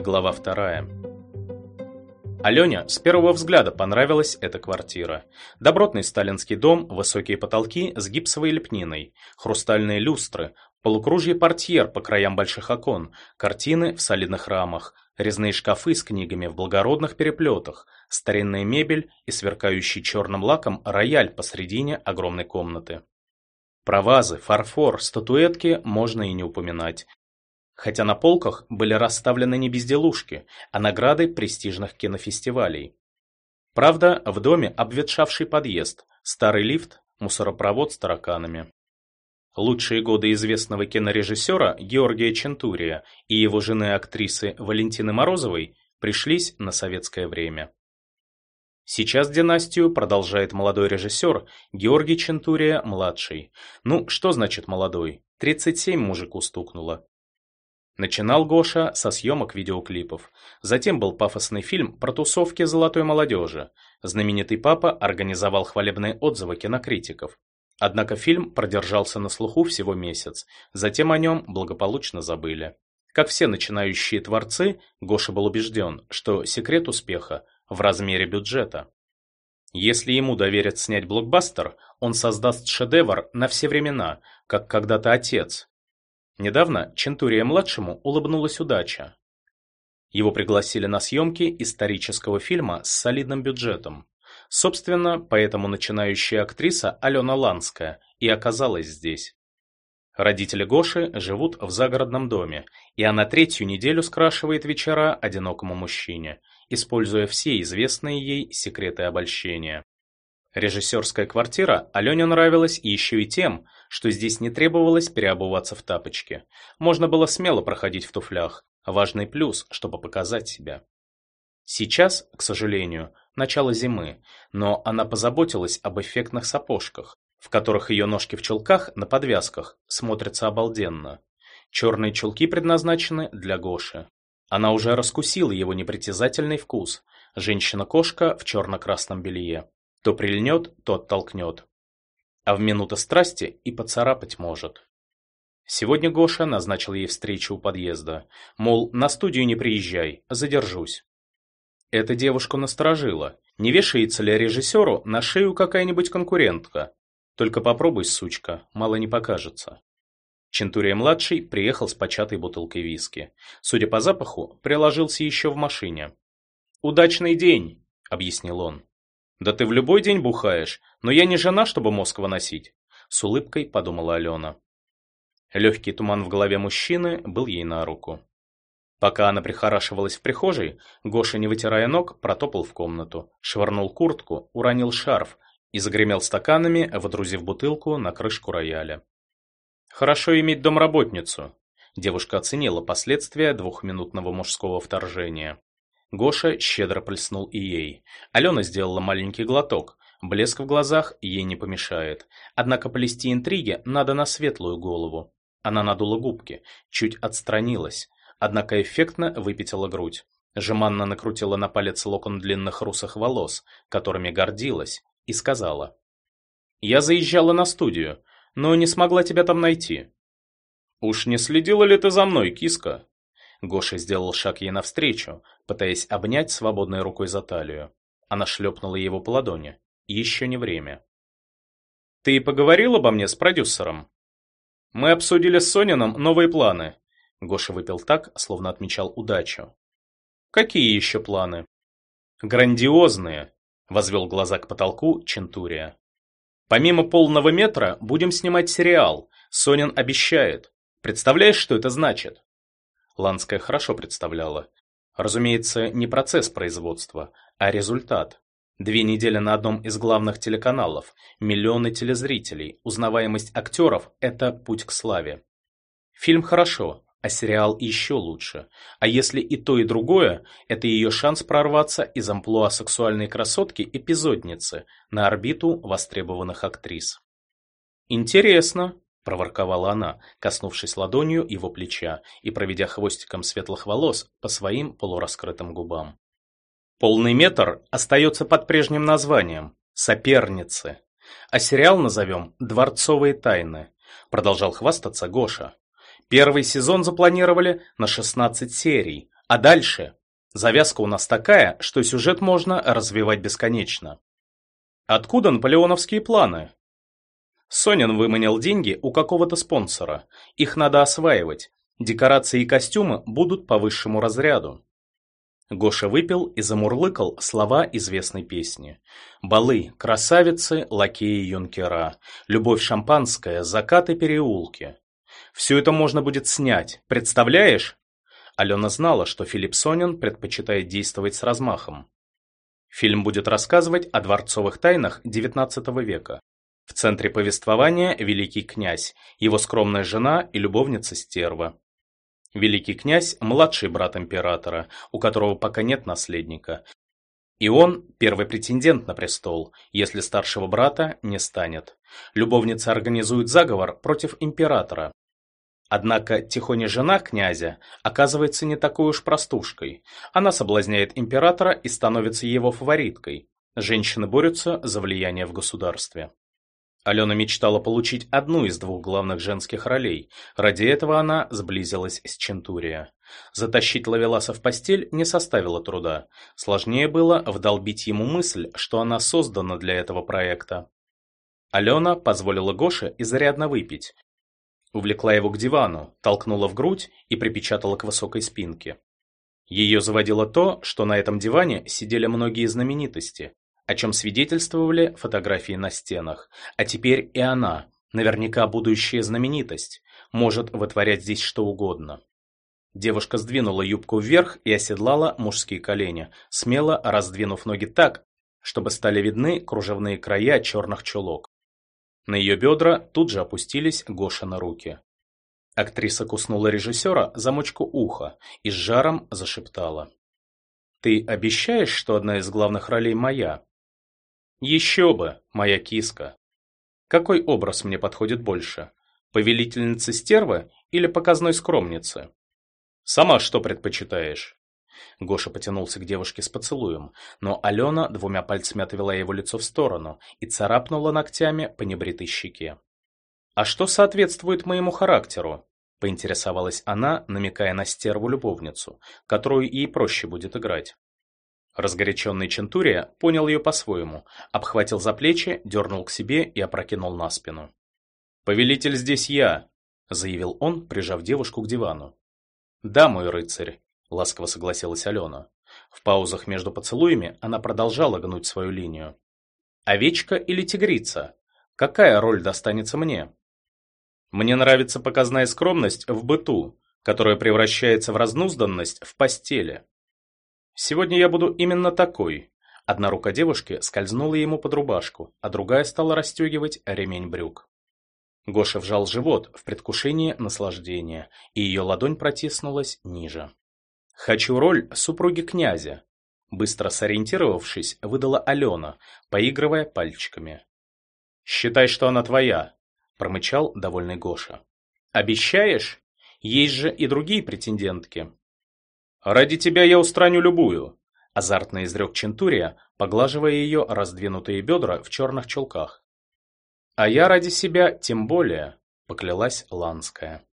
Глава вторая. Алене с первого взгляда понравилась эта квартира. Добротный сталинский дом, высокие потолки с гипсовой лепниной, хрустальные люстры, полукружье портьер по краям больших окон, картины в солидных рамах, резные шкафы с книгами в благородных переплетах, старинная мебель и сверкающий черным лаком рояль посредине огромной комнаты. Про вазы, фарфор, статуэтки можно и не упоминать хотя на полках были расставлены не безделушки, а награды престижных кинофестивалей. Правда, в доме обветшавший подъезд, старый лифт, мусоропровод с тараканами. Лучшие годы известного кинорежиссера Георгия Чентурия и его жены-актрисы Валентины Морозовой пришлись на советское время. Сейчас династию продолжает молодой режиссер Георгий Чентурия-младший. Ну, что значит молодой? 37 мужику стукнуло. Начинал Гоша со съемок видеоклипов. Затем был пафосный фильм про тусовки золотой молодежи. Знаменитый папа организовал хвалебные отзывы кинокритиков. Однако фильм продержался на слуху всего месяц. Затем о нем благополучно забыли. Как все начинающие творцы, Гоша был убежден, что секрет успеха в размере бюджета. Если ему доверят снять блокбастер, он создаст шедевр на все времена, как когда-то отец, Недавно Чентурия-младшему улыбнулась удача. Его пригласили на съемки исторического фильма с солидным бюджетом. Собственно, поэтому начинающая актриса Алена Ланская и оказалась здесь. Родители Гоши живут в загородном доме, и она третью неделю скрашивает вечера одинокому мужчине, используя все известные ей секреты обольщения. Режиссерская квартира Алене нравилась еще и тем, что здесь не требовалось переобуваться в тапочки. Можно было смело проходить в туфлях. Важный плюс, чтобы показать себя. Сейчас, к сожалению, начало зимы, но она позаботилась об эффектных сапожках, в которых ее ножки в чулках на подвязках смотрятся обалденно. Черные чулки предназначены для Гоши. Она уже раскусила его непритязательный вкус. Женщина-кошка в черно-красном белье. То прильнет, то оттолкнет. А в минуты страсти и поцарапать может. Сегодня Гоша назначил ей встречу у подъезда. Мол, на студию не приезжай, задержусь. Эта девушку насторожила. Не вешается ли режиссеру на шею какая-нибудь конкурентка? Только попробуй, сучка, мало не покажется. Чентурия-младший приехал с початой бутылкой виски. Судя по запаху, приложился еще в машине. «Удачный день», — объяснил он. «Да ты в любой день бухаешь, но я не жена, чтобы мозг выносить», — с улыбкой подумала Алена. Легкий туман в голове мужчины был ей на руку. Пока она прихорашивалась в прихожей, Гоша, не вытирая ног, протопал в комнату, швырнул куртку, уронил шарф и загремел стаканами, водрузив бутылку на крышку рояля. «Хорошо иметь домработницу», — девушка оценила последствия двухминутного мужского вторжения. Гоша щедро плеснул и ей. Алена сделала маленький глоток. Блеск в глазах ей не помешает. Однако плести интриги надо на светлую голову. Она надула губки, чуть отстранилась, однако эффектно выпятила грудь. Жеманно накрутила на палец локон длинных русых волос, которыми гордилась, и сказала. «Я заезжала на студию, но не смогла тебя там найти». «Уж не следила ли ты за мной, киска?» Гоша сделал шаг ей навстречу, пытаясь обнять свободной рукой за талию. Она шлепнула его по ладони. Еще не время. «Ты поговорил обо мне с продюсером?» «Мы обсудили с Сонином новые планы». Гоша выпил так, словно отмечал удачу. «Какие еще планы?» «Грандиозные», — возвел глаза к потолку Чентурия. «Помимо полного метра будем снимать сериал. Сонин обещает. Представляешь, что это значит?» Ланская хорошо представляла. Разумеется, не процесс производства, а результат. Две недели на одном из главных телеканалов, миллионы телезрителей, узнаваемость актеров – это путь к славе. Фильм хорошо, а сериал еще лучше. А если и то, и другое, это ее шанс прорваться из амплуа сексуальной красотки-эпизодницы на орбиту востребованных актрис. Интересно, проворковала она, коснувшись ладонью его плеча и проведя хвостиком светлых волос по своим полураскрытым губам. Полный метр остается под прежним названием «Соперницы», а сериал назовем «Дворцовые тайны», продолжал хвастаться Гоша. Первый сезон запланировали на 16 серий, А дальше? Завязка у нас такая, что сюжет можно развивать бесконечно. Откуда наполеоновские планы? Сонин выманил деньги у какого-то спонсора. Их надо осваивать. Декорации и костюмы будут по высшему разряду. Гоша выпил и замурлыкал слова известной песни. Балы, красавицы, лакеи юнкера, любовь шампанская, закаты переулки. Все это можно будет снять, представляешь? Алена знала, что Филипп Сонин предпочитает действовать с размахом. Фильм будет рассказывать о дворцовых тайнах XIX века. В центре повествования великий князь, его скромная жена и любовница стерва. Великий князь – младший брат императора, у которого пока нет наследника. И он – первый претендент на престол, если старшего брата не станет. Любовница организует заговор против императора. Однако Тихоня жена князя оказывается не такой уж простушкой. Она соблазняет императора и становится его фавориткой. Женщины борются за влияние в государстве. Алена мечтала получить одну из двух главных женских ролей. Ради этого она сблизилась с Чентурия. Затащить Лавеласа в постель не составило труда. Сложнее было вдолбить ему мысль, что она создана для этого проекта. Алена позволила Гоше изрядно выпить. Увлекла его к дивану, толкнула в грудь и припечатала к высокой спинке. Ее заводило то, что на этом диване сидели многие знаменитости, о чем свидетельствовали фотографии на стенах. А теперь и она, наверняка будущая знаменитость, может вытворять здесь что угодно. Девушка сдвинула юбку вверх и оседлала мужские колени, смело раздвинув ноги так, чтобы стали видны кружевные края черных чулок. На ее бедра тут же опустились Гошины руки. Актриса куснула режиссера за мочку уха и с жаром зашептала. «Ты обещаешь, что одна из главных ролей моя?» Еще бы, моя киска. Какой образ мне подходит больше? Повелительницы стервы или показной скромницы? Сама что предпочитаешь? Гоша потянулся к девушке с поцелуем, но Алена двумя пальцами отвела его лицо в сторону и царапнула ногтями по небритой щеке. «А что соответствует моему характеру?» – поинтересовалась она, намекая на стерву-любовницу, которую ей проще будет играть. Разгоряченный Чентурия понял ее по-своему, обхватил за плечи, дернул к себе и опрокинул на спину. «Повелитель здесь я», — заявил он, прижав девушку к дивану. «Да, мой рыцарь», — ласково согласилась Алена. В паузах между поцелуями она продолжала гнуть свою линию. «Овечка или тигрица? Какая роль достанется мне?» «Мне нравится показная скромность в быту, которая превращается в разнузданность в постели», Сегодня я буду именно такой. Одна рука девушки скользнула ему под рубашку, а другая стала расстегивать ремень брюк. Гоша вжал живот в предвкушении наслаждения, и ее ладонь протиснулась ниже. «Хочу роль супруги князя», — быстро сориентировавшись, выдала Алена, поигрывая пальчиками. «Считай, что она твоя», — промычал довольный Гоша. «Обещаешь? Есть же и другие претендентки». «Ради тебя я устраню любую», – азартно изрек Чентурия, поглаживая ее раздвинутые бедра в черных чулках. «А я ради себя тем более», – поклялась Ланская.